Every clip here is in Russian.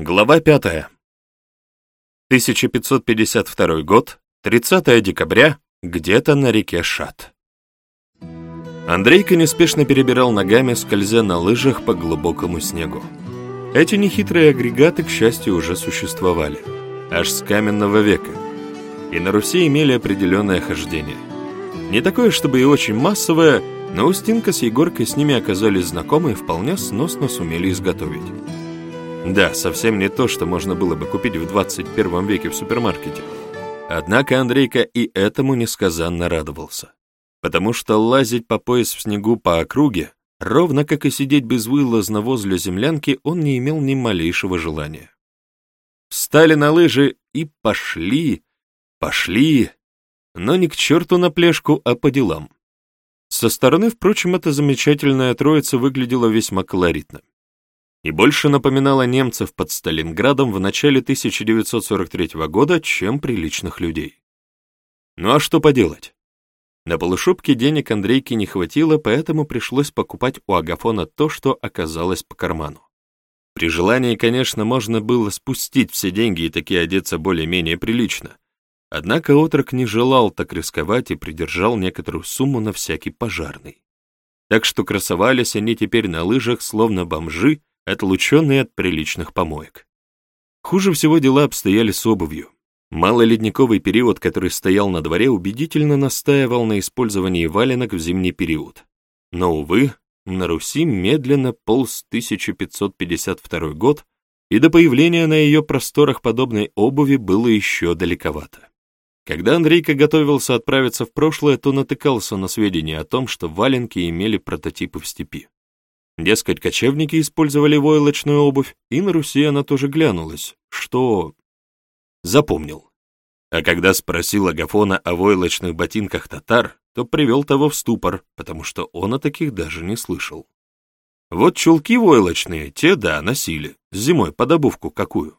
Глава 5. 1552 год, 30 декабря, где-то на реке Шат. Андрейка неспешно перебирал ногами, скользя на лыжах по глубокому снегу. Эти нехитрые агрегаты, к счастью, уже существовали, аж с каменного века, и на Руси имели определенное хождение. Не такое, чтобы и очень массовое, но Устинка с Егоркой с ними оказались знакомы и вполне сносно сумели изготовить. Да, совсем не то, что можно было бы купить в 21 веке в супермаркете. Однако Андрейка и этому несказанно радовался. Потому что лазить по пояс в снегу по округе, ровно как и сидеть безвылазно возле землянки, он не имел ни малейшего желания. Встали на лыжи и пошли, пошли, но не к черту на плешку, а по делам. Со стороны, впрочем, эта замечательная троица выглядела весьма колоритно и больше напоминала немцев под Сталинградом в начале 1943 года, чем приличных людей. Ну а что поделать? На полушубке денег Андрейке не хватило, поэтому пришлось покупать у Агафона то, что оказалось по карману. При желании, конечно, можно было спустить все деньги и таки одеться более-менее прилично. Однако отрок не желал так рисковать и придержал некоторую сумму на всякий пожарный. Так что красовались они теперь на лыжах, словно бомжи, отлученные от приличных помоек. Хуже всего дела обстояли с обувью. Малоледниковый период, который стоял на дворе, убедительно настаивал на использовании валенок в зимний период. Но, увы, на Руси медленно полз 1552 год, и до появления на ее просторах подобной обуви было еще далековато. Когда Андрейка готовился отправиться в прошлое, то натыкался на сведения о том, что валенки имели прототипы в степи. Дескать, кочевники использовали войлочную обувь, и на Руси она тоже глянулась, что... Запомнил. А когда спросил Агафона о войлочных ботинках татар, то привел того в ступор, потому что он о таких даже не слышал. Вот чулки войлочные, те, да, носили, зимой под обувку какую.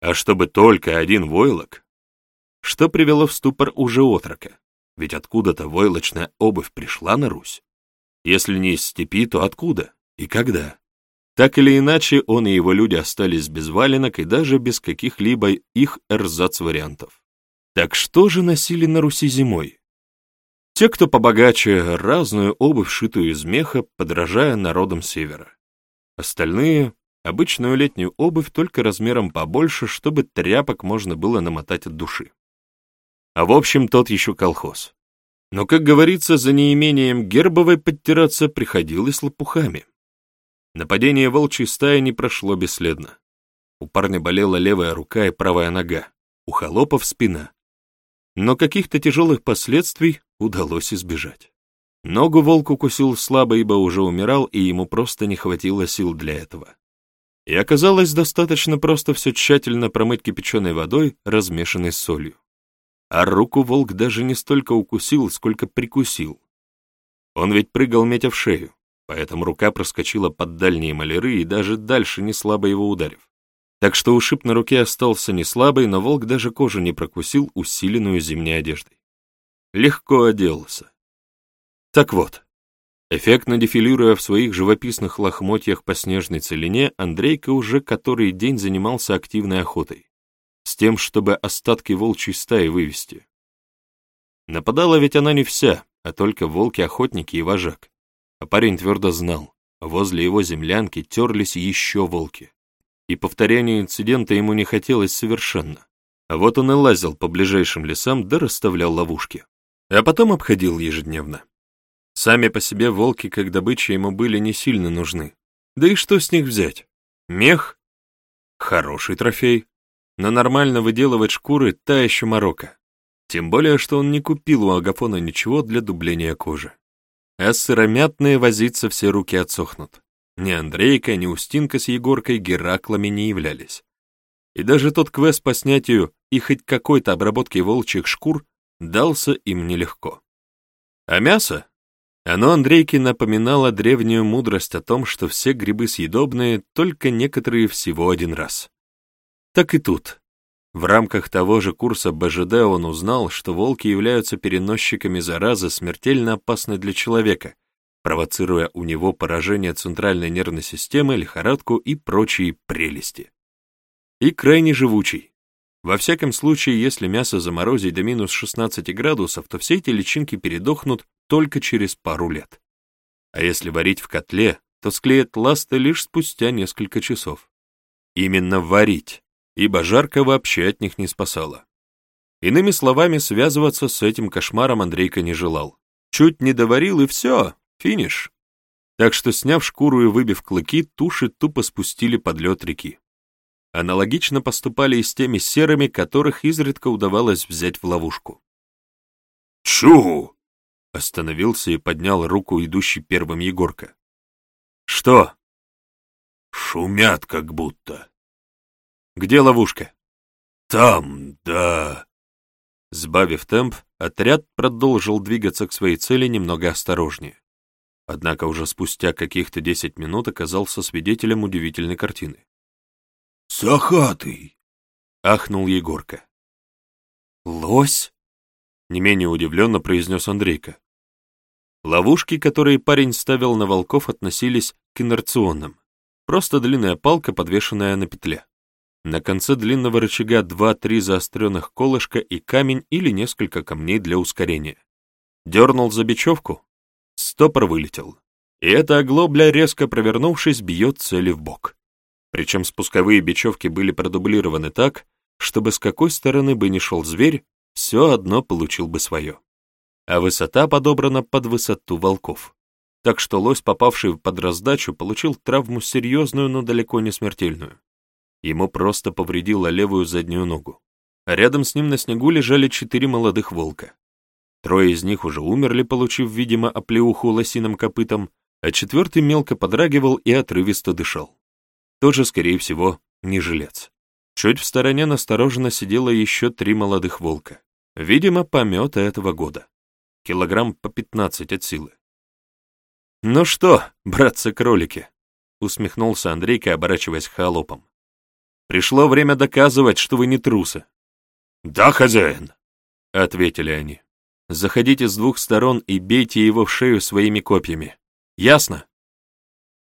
А чтобы только один войлок, что привело в ступор уже отрока, ведь откуда-то войлочная обувь пришла на Русь. Если не из степи, то откуда и когда? Так или иначе, он и его люди остались без валенок и даже без каких-либо их эрзац-вариантов. Так что же носили на Руси зимой? Те, кто побогаче, разную обувь, шитую из меха, подражая народам севера. Остальные — обычную летнюю обувь, только размером побольше, чтобы тряпок можно было намотать от души. А в общем, тот еще колхоз. Но, как говорится, за неимением гербовой подтираться приходилось лопухами. Нападение волчьей стаи не прошло бесследно. У парня болела левая рука и правая нога, у холопов спина. Но каких-то тяжелых последствий удалось избежать. Ногу волк укусил слабо, ибо уже умирал, и ему просто не хватило сил для этого. И оказалось достаточно просто все тщательно промыть кипяченой водой, размешанной с солью а руку волк даже не столько укусил, сколько прикусил. Он ведь прыгал, метя в шею, поэтому рука проскочила под дальние маляры и даже дальше не слабо его ударив. Так что ушиб на руке остался не слабый, но волк даже кожу не прокусил, усиленную зимней одеждой. Легко оделся. Так вот, эффектно дефилируя в своих живописных лохмотьях по снежной целине, Андрейка уже который день занимался активной охотой тем, чтобы остатки волчьей стаи вывести. Нападала ведь она не вся, а только волки-охотники и вожак. А парень твердо знал, возле его землянки терлись еще волки. И повторения инцидента ему не хотелось совершенно. А вот он и лазил по ближайшим лесам да расставлял ловушки. А потом обходил ежедневно. Сами по себе волки, как добыча, ему были не сильно нужны. Да и что с них взять? Мех? Хороший трофей но нормально выделывать шкуры — та еще морока. Тем более, что он не купил у Агафона ничего для дубления кожи. А сыромятные возиться все руки отсохнут. Ни Андрейка, ни Устинка с Егоркой Гераклами не являлись. И даже тот квест по снятию и хоть какой-то обработки волчьих шкур дался им нелегко. А мясо? Оно Андрейке напоминало древнюю мудрость о том, что все грибы съедобные, только некоторые всего один раз. Так и тут. В рамках того же курса БЖД он узнал, что волки являются переносчиками заразы, смертельно опасной для человека, провоцируя у него поражение центральной нервной системы, лихорадку и прочие прелести. И крайне живучий. Во всяком случае, если мясо заморозить до минус 16 градусов, то все эти личинки передохнут только через пару лет. А если варить в котле, то склеят ласты лишь спустя несколько часов. Именно варить, ибо жарко вообще от них не спасало. Иными словами, связываться с этим кошмаром Андрейка не желал. Чуть не доварил, и все, финиш. Так что, сняв шкуру и выбив клыки, туши тупо спустили под лед реки. Аналогично поступали и с теми серыми, которых изредка удавалось взять в ловушку. «Чу!» — остановился и поднял руку идущий первым Егорка. «Что?» «Шумят как будто». «Где ловушка?» «Там, да...» Сбавив темп, отряд продолжил двигаться к своей цели немного осторожнее. Однако уже спустя каких-то десять минут оказался свидетелем удивительной картины. «Сахатый!» — ахнул Егорка. «Лось?» — не менее удивленно произнес Андрейка. Ловушки, которые парень ставил на волков, относились к инерционным. Просто длинная палка, подвешенная на петле. На конце длинного рычага два-три заостренных колышка и камень или несколько камней для ускорения. Дернул за бечевку, стопор вылетел. И эта оглобля, резко провернувшись, бьет цели в бок. Причем спусковые бечевки были продублированы так, чтобы с какой стороны бы ни шел зверь, все одно получил бы свое. А высота подобрана под высоту волков. Так что лось, попавший под раздачу, получил травму серьезную, но далеко не смертельную. Ему просто повредило левую заднюю ногу. А рядом с ним на снегу лежали четыре молодых волка. Трое из них уже умерли, получив, видимо, оплеуху лосиным копытом, а четвертый мелко подрагивал и отрывисто дышал. Тоже, скорее всего, не жилец. Чуть в стороне настороженно сидело еще три молодых волка. Видимо, помета этого года. Килограмм по пятнадцать от силы. «Ну что, братцы-кролики?» — усмехнулся Андрейка, оборачиваясь к холопам. Пришло время доказывать, что вы не трусы. Да, хозяин, ответили они. Заходите с двух сторон и бейте его в шею своими копьями. Ясно?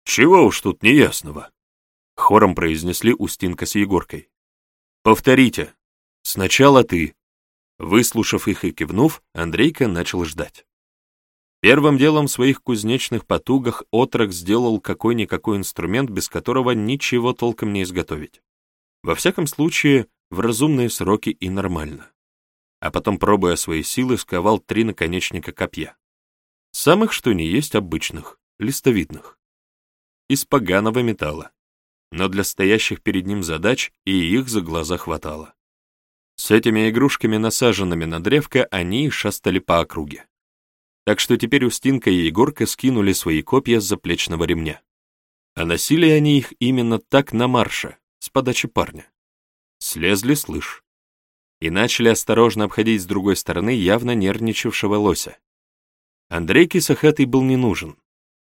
Чего уж тут неясного? Хором произнесли Устинка с Егоркой. Повторите. Сначала ты. Выслушав их и кивнув, Андрейка начал ждать. Первым делом в своих кузнечных потугах отрок сделал какой-никакой инструмент, без которого ничего толком не изготовить. Во всяком случае, в разумные сроки и нормально. А потом, пробуя свои силы, сковал три наконечника копья. Самых, что ни есть, обычных, листовидных. Из поганого металла. Но для стоящих перед ним задач и их за глаза хватало. С этими игрушками, насаженными на древко, они шастали по округе. Так что теперь Устинка и Егорка скинули свои копья с заплечного ремня. А носили они их именно так на марше, подачи парня. Слезли, слышь. И начали осторожно обходить с другой стороны явно нервничавшего лося. Андрейке Сахатый был не нужен,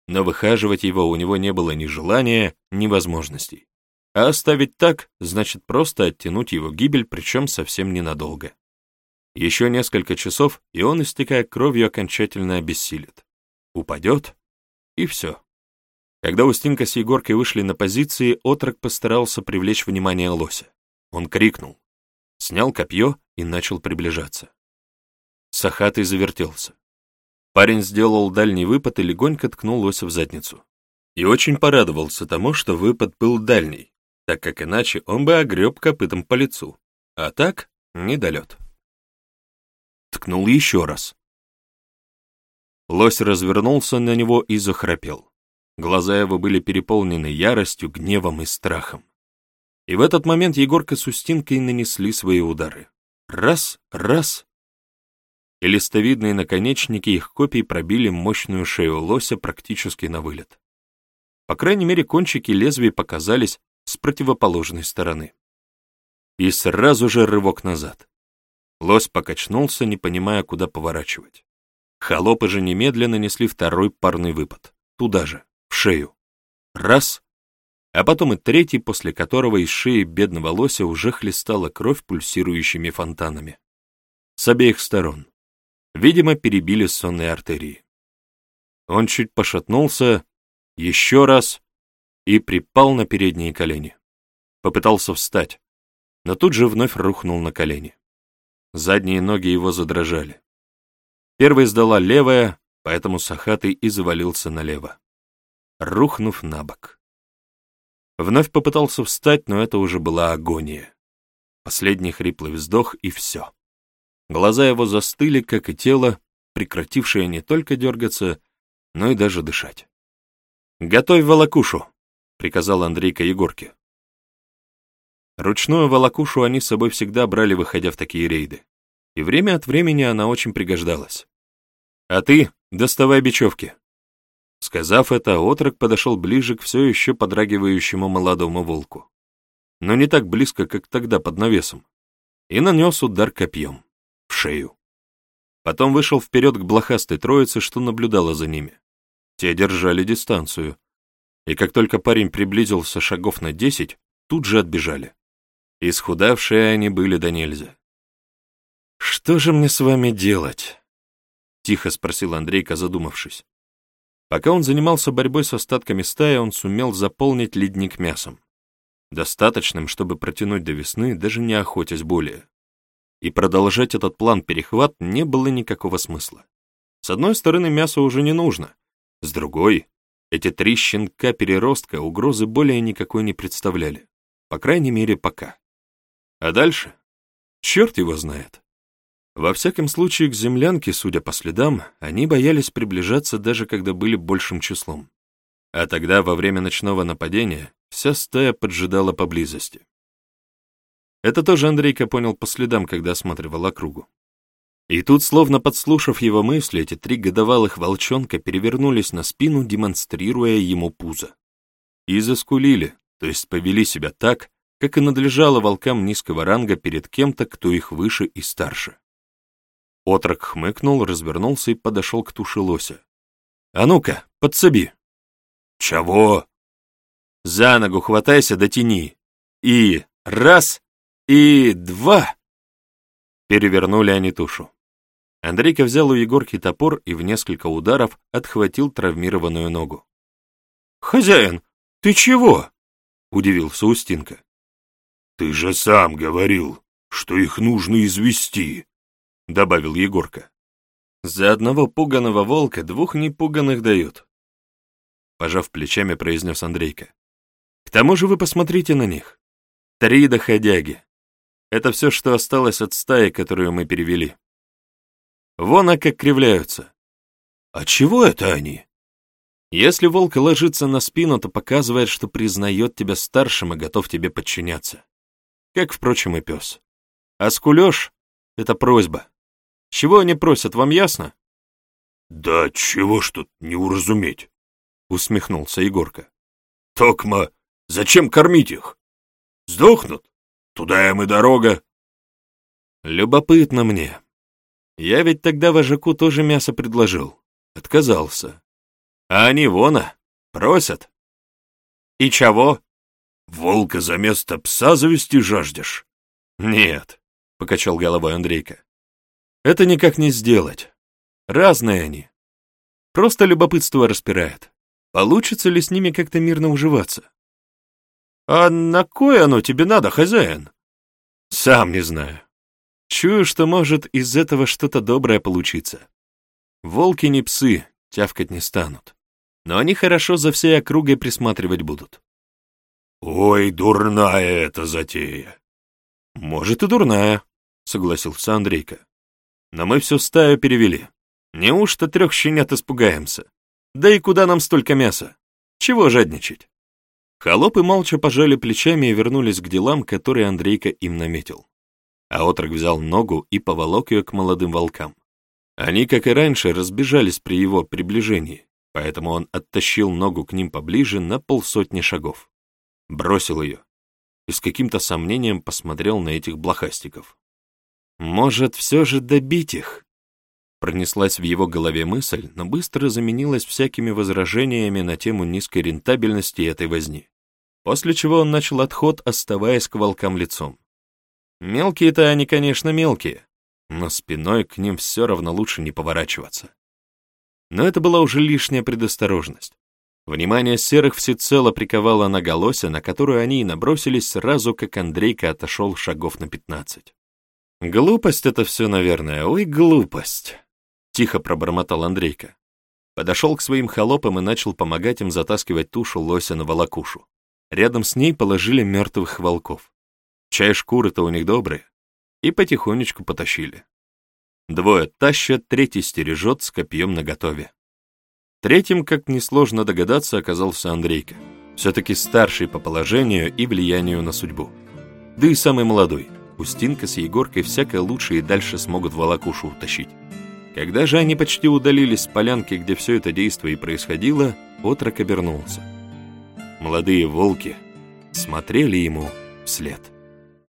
но выхаживать его у него не было ни желания, ни возможностей. А оставить так, значит просто оттянуть его гибель, причем совсем ненадолго. Еще несколько часов, и он, истекая кровью, окончательно обессилит. Упадет, и все. Когда Устинка с Егоркой вышли на позиции, отрок постарался привлечь внимание лося. Он крикнул, снял копье и начал приближаться. Сахатый завертелся. Парень сделал дальний выпад и легонько ткнул лося в задницу. И очень порадовался тому, что выпад был дальний, так как иначе он бы огреб копытом по лицу. А так — недолет. Ткнул еще раз. Лось развернулся на него и захрапел. Глаза его были переполнены яростью, гневом и страхом. И в этот момент Егорка с Устинкой нанесли свои удары. Раз, раз. И листовидные наконечники их копий пробили мощную шею лося практически на вылет. По крайней мере, кончики лезвий показались с противоположной стороны. И сразу же рывок назад. Лось покачнулся, не понимая, куда поворачивать. Холопы же немедленно несли второй парный выпад. Туда же шею. Раз, а потом и третий, после которого из шеи бедного лося уже хлестала кровь пульсирующими фонтанами. С обеих сторон. Видимо, перебили сонные артерии. Он чуть пошатнулся, еще раз, и припал на передние колени. Попытался встать, но тут же вновь рухнул на колени. Задние ноги его задрожали. Первой сдала левая, поэтому Сахатый и завалился налево, рухнув на бок. Вновь попытался встать, но это уже была агония. Последний хриплый вздох, и все. Глаза его застыли, как и тело, прекратившее не только дергаться, но и даже дышать. «Готовь волокушу», — приказал Андрейка Егорке. Ручную волокушу они с собой всегда брали, выходя в такие рейды, и время от времени она очень пригождалась. «А ты доставай бечевки». Сказав это, отрок подошел ближе к все еще подрагивающему молодому волку, но не так близко, как тогда под навесом, и нанес удар копьем в шею. Потом вышел вперед к блохастой троице, что наблюдала за ними. Те держали дистанцию, и как только парень приблизился шагов на десять, тут же отбежали. Исхудавшие они были до нельзя. «Что же мне с вами делать?» — тихо спросил Андрейка, задумавшись. Пока он занимался борьбой с остатками стаи, он сумел заполнить ледник мясом. Достаточным, чтобы протянуть до весны, даже не охотясь более. И продолжать этот план-перехват не было никакого смысла. С одной стороны, мясо уже не нужно, с другой, эти три щенка-переростка угрозы более никакой не представляли. По крайней мере, пока. А дальше? Черт его знает. Во всяком случае, к землянке, судя по следам, они боялись приближаться даже когда были большим числом. А тогда, во время ночного нападения, вся стая поджидала поблизости. Это тоже Андрейка понял по следам, когда осматривал округу. И тут, словно подслушав его мысли, эти три годовалых волчонка перевернулись на спину, демонстрируя ему пузо. И заскулили, то есть повели себя так, как и надлежало волкам низкого ранга перед кем-то, кто их выше и старше. Отрок хмыкнул, развернулся и подошел к туше лося. «А ну-ка, подсоби!» «Чего?» «За ногу хватайся, дотяни!» «И раз, и два!» Перевернули они тушу. Андрейка взял у Егорки топор и в несколько ударов отхватил травмированную ногу. «Хозяин, ты чего?» — удивился Устинка. «Ты же сам говорил, что их нужно извести», — добавил Егорка. «За одного пуганого волка двух непуганых дают», — пожав плечами, произнес Андрейка. «К тому же вы посмотрите на них. Три доходяги. Это все, что осталось от стаи, которую мы перевели. Вон, а как кривляются. А чего это они? Если волк ложится на спину, то показывает, что признает тебя старшим и готов тебе подчиняться. Как, впрочем, и пес. А скулеж — это просьба. Чего они просят, вам ясно? Да чего ж тут не уразуметь, усмехнулся Егорка. Токма, зачем кормить их? Сдохнут? Туда им и дорога. Любопытно мне, я ведь тогда вожаку тоже мясо предложил. Отказался. А они вона, просят. И чего? Волка за место пса завести жаждешь? Нет, покачал головой Андрейка. Это никак не сделать. Разные они. Просто любопытство распирает. Получится ли с ними как-то мирно уживаться? А на кое оно тебе надо, хозяин? Сам не знаю. Чую, что может из этого что-то доброе получиться. Волки не псы, тявкать не станут. Но они хорошо за всей округой присматривать будут. «Ой, дурная эта затея!» «Может, и дурная», — согласился Андрейка. «Но мы всю стаю перевели. Неужто трех щенят испугаемся? Да и куда нам столько мяса? Чего жадничать?» Холопы молча пожали плечами и вернулись к делам, которые Андрейка им наметил а отрок взял ногу и поволок ее к молодым волкам. Они, как и раньше, разбежались при его приближении, поэтому он оттащил ногу к ним поближе на полсотни шагов. Бросил ее и с каким-то сомнением посмотрел на этих блохастиков. «Может, все же добить их?» Пронеслась в его голове мысль, но быстро заменилась всякими возражениями на тему низкой рентабельности этой возни. После чего он начал отход, оставаясь к волкам лицом. Мелкие-то они, конечно, мелкие, но спиной к ним все равно лучше не поворачиваться. Но это была уже лишняя предосторожность. Внимание серых всецело приковало на Голося, на которую они и набросились сразу, как Андрейка отошел шагов на пятнадцать. «Глупость это все, наверное, ой, глупость!» — тихо пробормотал Андрейка. Подошел к своим холопам и начал помогать им затаскивать тушу лося на волокушу. Рядом с ней положили мертвых волков. Чай шкуры-то у них добрые. И потихонечку потащили. Двое тащат, третий стережет с копьем наготове. Третьим, как несложно догадаться, оказался Андрейка. Все-таки старший по положению и влиянию на судьбу. Да и самый молодой. Устинка с Егоркой всякое лучше и дальше смогут волокушу утащить. Когда же они почти удалились с полянки, где все это действие и происходило, отрок обернулся. Молодые волки смотрели ему вслед.